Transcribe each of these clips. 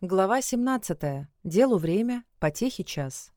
Глава 17. Делу время, потехи час.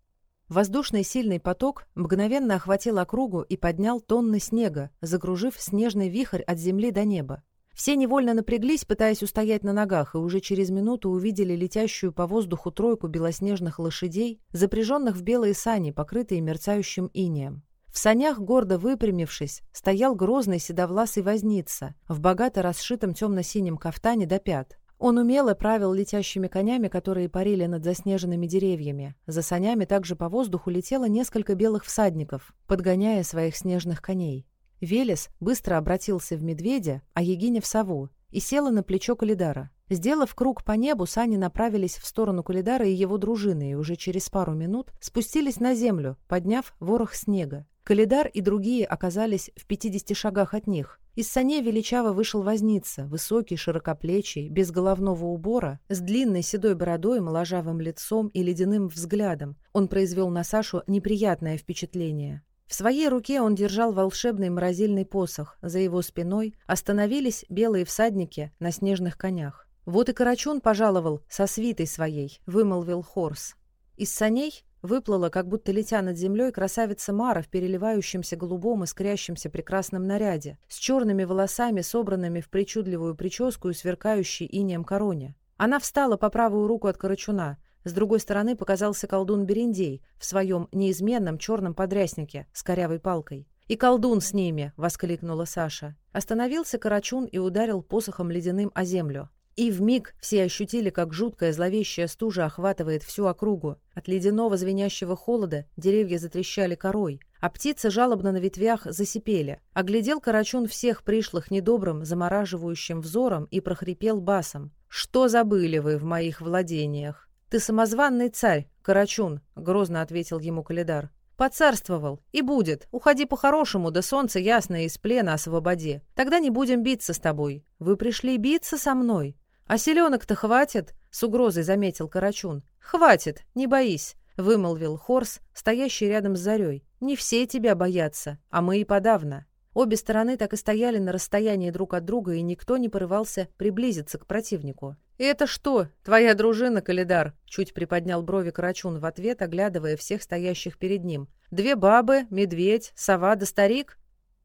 Воздушный сильный поток мгновенно охватил округу и поднял тонны снега, загружив снежный вихрь от земли до неба. Все невольно напряглись, пытаясь устоять на ногах, и уже через минуту увидели летящую по воздуху тройку белоснежных лошадей, запряженных в белые сани, покрытые мерцающим инеем. В санях, гордо выпрямившись, стоял грозный седовласый возница в богато расшитом темно-синем кафтане до пят. Он умело правил летящими конями, которые парили над заснеженными деревьями. За санями также по воздуху летело несколько белых всадников, подгоняя своих снежных коней. Велес быстро обратился в медведя, а Егиня в сову, и села на плечо Калидара. Сделав круг по небу, сани направились в сторону Калидара и его дружины, и уже через пару минут спустились на землю, подняв ворох снега. Калидар и другие оказались в 50 шагах от них. Из саней величаво вышел возница, высокий, широкоплечий, без головного убора, с длинной седой бородой, моложавым лицом и ледяным взглядом. Он произвел на Сашу неприятное впечатление. В своей руке он держал волшебный морозильный посох, за его спиной остановились белые всадники на снежных конях. «Вот и Карачун пожаловал со свитой своей», — вымолвил Хорс. Из саней Выплыла, как будто летя над землей, красавица Мара в переливающемся голубом и искрящемся прекрасном наряде, с черными волосами, собранными в причудливую прическу и сверкающей инеем короне. Она встала по правую руку от Карачуна. С другой стороны показался колдун Берендей в своем неизменном черном подряснике с корявой палкой. «И колдун с ними!» — воскликнула Саша. Остановился Карачун и ударил посохом ледяным о землю. И в миг все ощутили, как жуткая зловещая стужа охватывает всю округу. От ледяного звенящего холода деревья затрещали корой, а птицы жалобно на ветвях засипели. Оглядел Карачун всех пришлых недобрым, замораживающим взором и прохрипел басом. «Что забыли вы в моих владениях?» «Ты самозванный царь, Карачун», — грозно ответил ему Калидар. «Поцарствовал. И будет. Уходи по-хорошему, да солнце ясное из плена освободи. Тогда не будем биться с тобой. Вы пришли биться со мной?» «А селенок-то хватит?» — с угрозой заметил Карачун. «Хватит, не боись», — вымолвил Хорс, стоящий рядом с Зарей. «Не все тебя боятся, а мы и подавно». Обе стороны так и стояли на расстоянии друг от друга, и никто не порывался приблизиться к противнику. «Это что, твоя дружина, Калидар?» — чуть приподнял брови Карачун в ответ, оглядывая всех стоящих перед ним. «Две бабы, медведь, сова да старик?»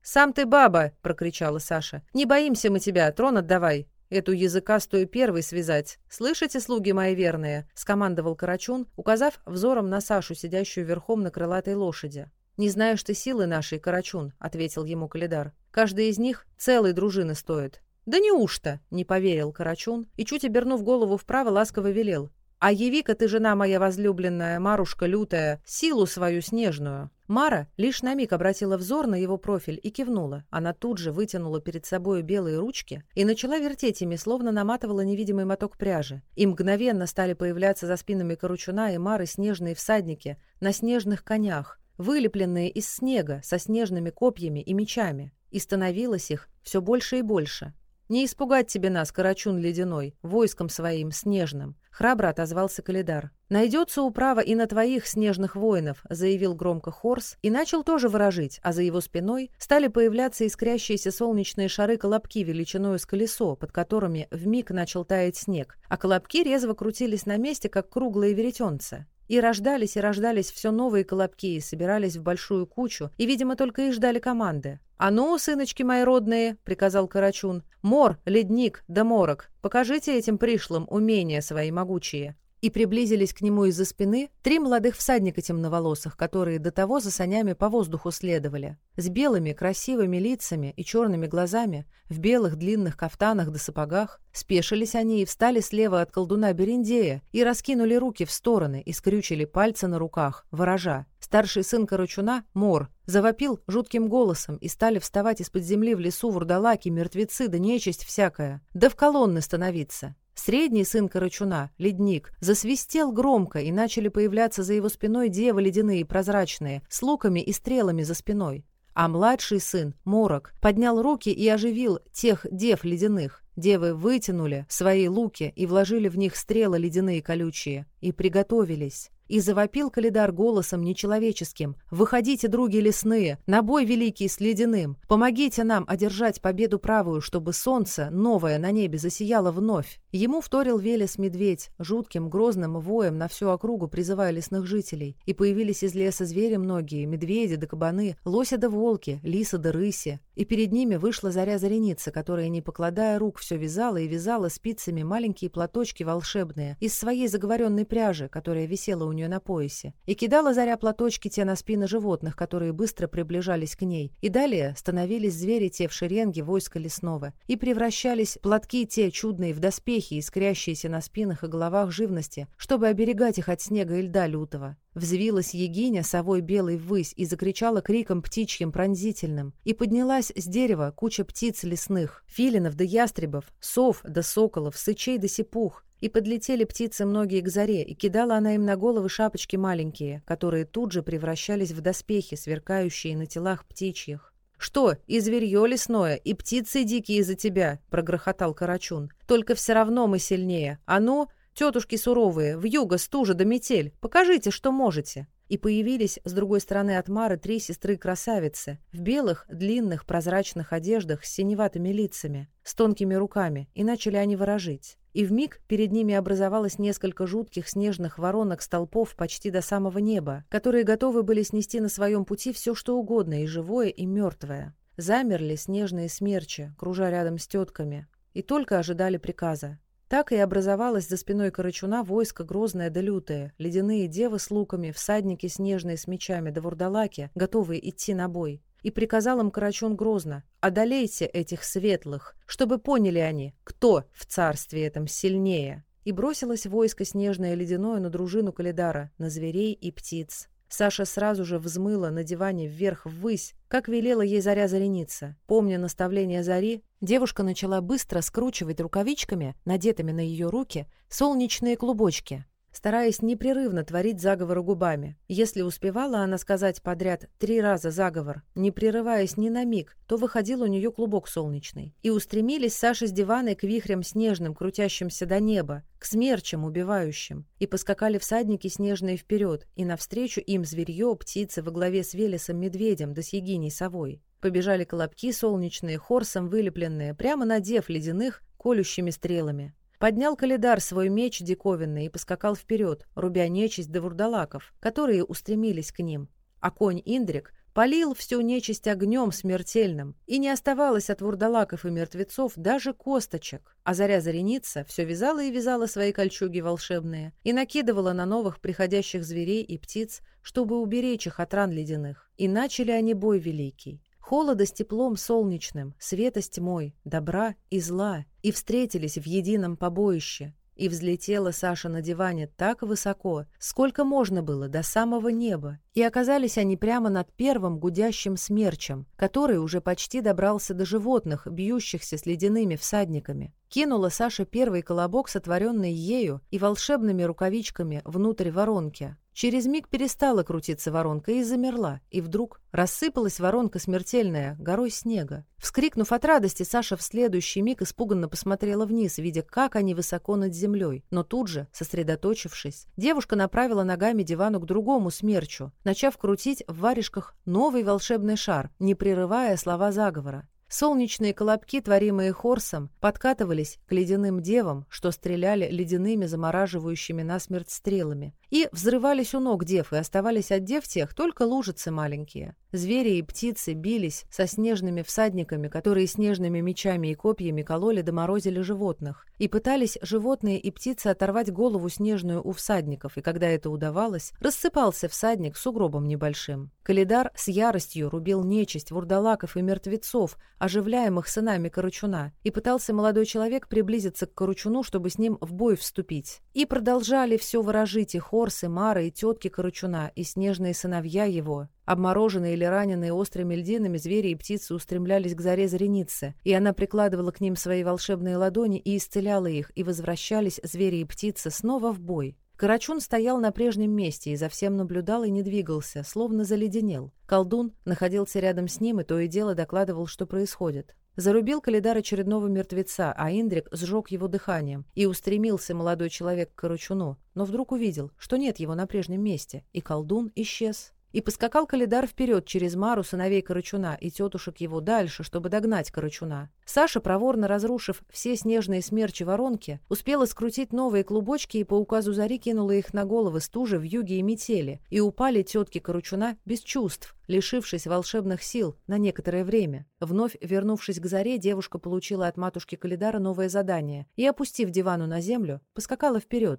«Сам ты баба!» — прокричала Саша. «Не боимся мы тебя, трон отдавай!» Эту языкастую первой связать. Слышите, слуги мои верные?» — скомандовал Карачун, указав взором на Сашу, сидящую верхом на крылатой лошади. «Не знаешь ты силы нашей, Карачун», — ответил ему Калидар. «Каждый из них целой дружины стоит». «Да неужто?» — не поверил Карачун и, чуть обернув голову вправо, ласково велел. «А яви-ка ты, жена моя возлюбленная, Марушка лютая, силу свою снежную!» Мара лишь на миг обратила взор на его профиль и кивнула. Она тут же вытянула перед собой белые ручки и начала вертеть ими, словно наматывала невидимый моток пряжи. И мгновенно стали появляться за спинами Коручуна и Мары снежные всадники на снежных конях, вылепленные из снега со снежными копьями и мечами. И становилось их все больше и больше. «Не испугать тебе нас, Карачун Ледяной, войском своим, снежным», — храбро отозвался Калидар. «Найдется управа и на твоих снежных воинов», — заявил громко Хорс и начал тоже выражить, а за его спиной стали появляться искрящиеся солнечные шары-колобки величиной с колесо, под которыми вмиг начал таять снег, а колобки резво крутились на месте, как круглые веретенца. И рождались и рождались все новые колобки, и собирались в большую кучу, и, видимо, только и ждали команды. «А ну, сыночки мои родные!» — приказал Карачун. «Мор, ледник да морок, покажите этим пришлым умения свои могучие, и приблизились к нему из-за спины три молодых всадника темноволосых, которые до того за санями по воздуху следовали, с белыми красивыми лицами и черными глазами, в белых длинных кафтанах до сапогах. Спешились они и встали слева от колдуна бериндея и раскинули руки в стороны и скрючили пальцы на руках, ворожа. Старший сын Карачуна, Мор, завопил жутким голосом и стали вставать из-под земли в лесу вурдалаки, мертвецы да нечисть всякая, да в колонны становиться. Средний сын Карачуна, ледник, засвистел громко, и начали появляться за его спиной девы ледяные прозрачные, с луками и стрелами за спиной. А младший сын, Морок, поднял руки и оживил тех дев ледяных. Девы вытянули свои луки и вложили в них стрелы ледяные колючие, и приготовились и завопил Калидар голосом нечеловеческим. «Выходите, други лесные, на бой великий с ледяным! Помогите нам одержать победу правую, чтобы солнце, новое, на небе засияло вновь!» Ему вторил Велес-медведь, жутким, грозным воем на всю округу призывая лесных жителей. И появились из леса звери многие, медведи да кабаны, лоси да волки, лисы да рыси и перед ними вышла заря Зареница, которая, не покладая рук, все вязала и вязала спицами маленькие платочки волшебные из своей заговоренной пряжи, которая висела у нее на поясе, и кидала заря платочки те на спины животных, которые быстро приближались к ней, и далее становились звери те в шеренге войска лесного, и превращались платки те чудные в доспехи, искрящиеся на спинах и головах живности, чтобы оберегать их от снега и льда лютого. Взвилась Егиня совой белой ввысь и закричала криком птичьим пронзительным. И поднялась с дерева куча птиц лесных, филинов да ястребов, сов да соколов, сычей да сипух. И подлетели птицы многие к заре, и кидала она им на головы шапочки маленькие, которые тут же превращались в доспехи, сверкающие на телах птичьих. «Что, и зверье лесное, и птицы дикие из-за тебя!» — прогрохотал Карачун. «Только все равно мы сильнее. А ну, Тетушки суровые, в вьюга, стужа да метель, покажите, что можете!» И появились с другой стороны от Мары три сестры-красавицы в белых, длинных, прозрачных одеждах с синеватыми лицами, с тонкими руками, и начали они ворожить. И в миг перед ними образовалось несколько жутких снежных воронок столпов почти до самого неба, которые готовы были снести на своем пути все что угодно, и живое, и мертвое. Замерли снежные смерчи, кружа рядом с тетками, и только ожидали приказа. Так и образовалось за спиной Карачуна войско грозное да лютое, ледяные девы с луками, всадники снежные с мечами да вурдалаки, готовые идти на бой. И приказал им Карачун грозно «Одолейте этих светлых, чтобы поняли они, кто в царстве этом сильнее». И бросилось войско снежное ледяное на дружину Калидара, на зверей и птиц. Саша сразу же взмыла на диване вверх ввысь, как велела ей Заря зарениться. Помня наставление Зари, девушка начала быстро скручивать рукавичками, надетыми на ее руки, солнечные клубочки стараясь непрерывно творить заговоры губами. Если успевала она сказать подряд три раза заговор, не прерываясь ни на миг, то выходил у нее клубок солнечный. И устремились Саша с дивана к вихрям снежным, крутящимся до неба, к смерчам убивающим. И поскакали всадники снежные вперед, и навстречу им зверье, птицы во главе с Велесом-медведем да с Егиней-совой. Побежали колобки солнечные, хорсом вылепленные, прямо надев ледяных колющими стрелами. Поднял Калидар свой меч диковинный и поскакал вперед, рубя нечисть до вурдалаков, которые устремились к ним. А конь Индрик полил всю нечисть огнем смертельным, и не оставалось от вурдалаков и мертвецов даже косточек. А заря зареница все вязала и вязала свои кольчуги волшебные и накидывала на новых приходящих зверей и птиц, чтобы уберечь их от ран ледяных. И начали они бой великий холода с теплом солнечным, света с тьмой, добра и зла, и встретились в едином побоище. И взлетела Саша на диване так высоко, сколько можно было, до самого неба. И оказались они прямо над первым гудящим смерчем, который уже почти добрался до животных, бьющихся с ледяными всадниками. Кинула Саша первый колобок, сотворенный ею и волшебными рукавичками, внутрь воронки, Через миг перестала крутиться воронка и замерла, и вдруг рассыпалась воронка смертельная, горой снега. Вскрикнув от радости, Саша в следующий миг испуганно посмотрела вниз, видя, как они высоко над землей. Но тут же, сосредоточившись, девушка направила ногами дивану к другому смерчу, начав крутить в варежках новый волшебный шар, не прерывая слова заговора. Солнечные колобки, творимые Хорсом, подкатывались к ледяным девам, что стреляли ледяными замораживающими насмерть стрелами и взрывались у ног дев и оставались от дев тех только лужицы маленькие. Звери и птицы бились со снежными всадниками, которые снежными мечами и копьями кололи да морозили животных, и пытались животные и птицы оторвать голову снежную у всадников, и когда это удавалось, рассыпался всадник с угробом небольшим. Калидар с яростью рубил нечисть вурдалаков и мертвецов, оживляемых сынами Корочуна, и пытался молодой человек приблизиться к Корочуну, чтобы с ним в бой вступить. И продолжали все выражить их Хорс и Мара и тетки Корочуна, и снежные сыновья его. Обмороженные или раненые острыми льдинами звери и птицы устремлялись к заре зреницы, и она прикладывала к ним свои волшебные ладони и исцеляла их, и возвращались звери и птицы снова в бой. Карачун стоял на прежнем месте и за всем наблюдал и не двигался, словно заледенел. Колдун находился рядом с ним и то и дело докладывал, что происходит. Зарубил калидар очередного мертвеца, а Индрик сжег его дыханием, и устремился молодой человек к Корочуну, но вдруг увидел, что нет его на прежнем месте, и колдун исчез и поскакал Калидар вперед через Мару, сыновей Карачуна, и тетушек его дальше, чтобы догнать Карачуна. Саша, проворно разрушив все снежные смерчи воронки, успела скрутить новые клубочки и по указу Зари кинула их на головы стужи в юге и метели, и упали тетки Карачуна без чувств, лишившись волшебных сил на некоторое время. Вновь вернувшись к Заре, девушка получила от матушки Калидара новое задание и, опустив дивану на землю, поскакала вперед,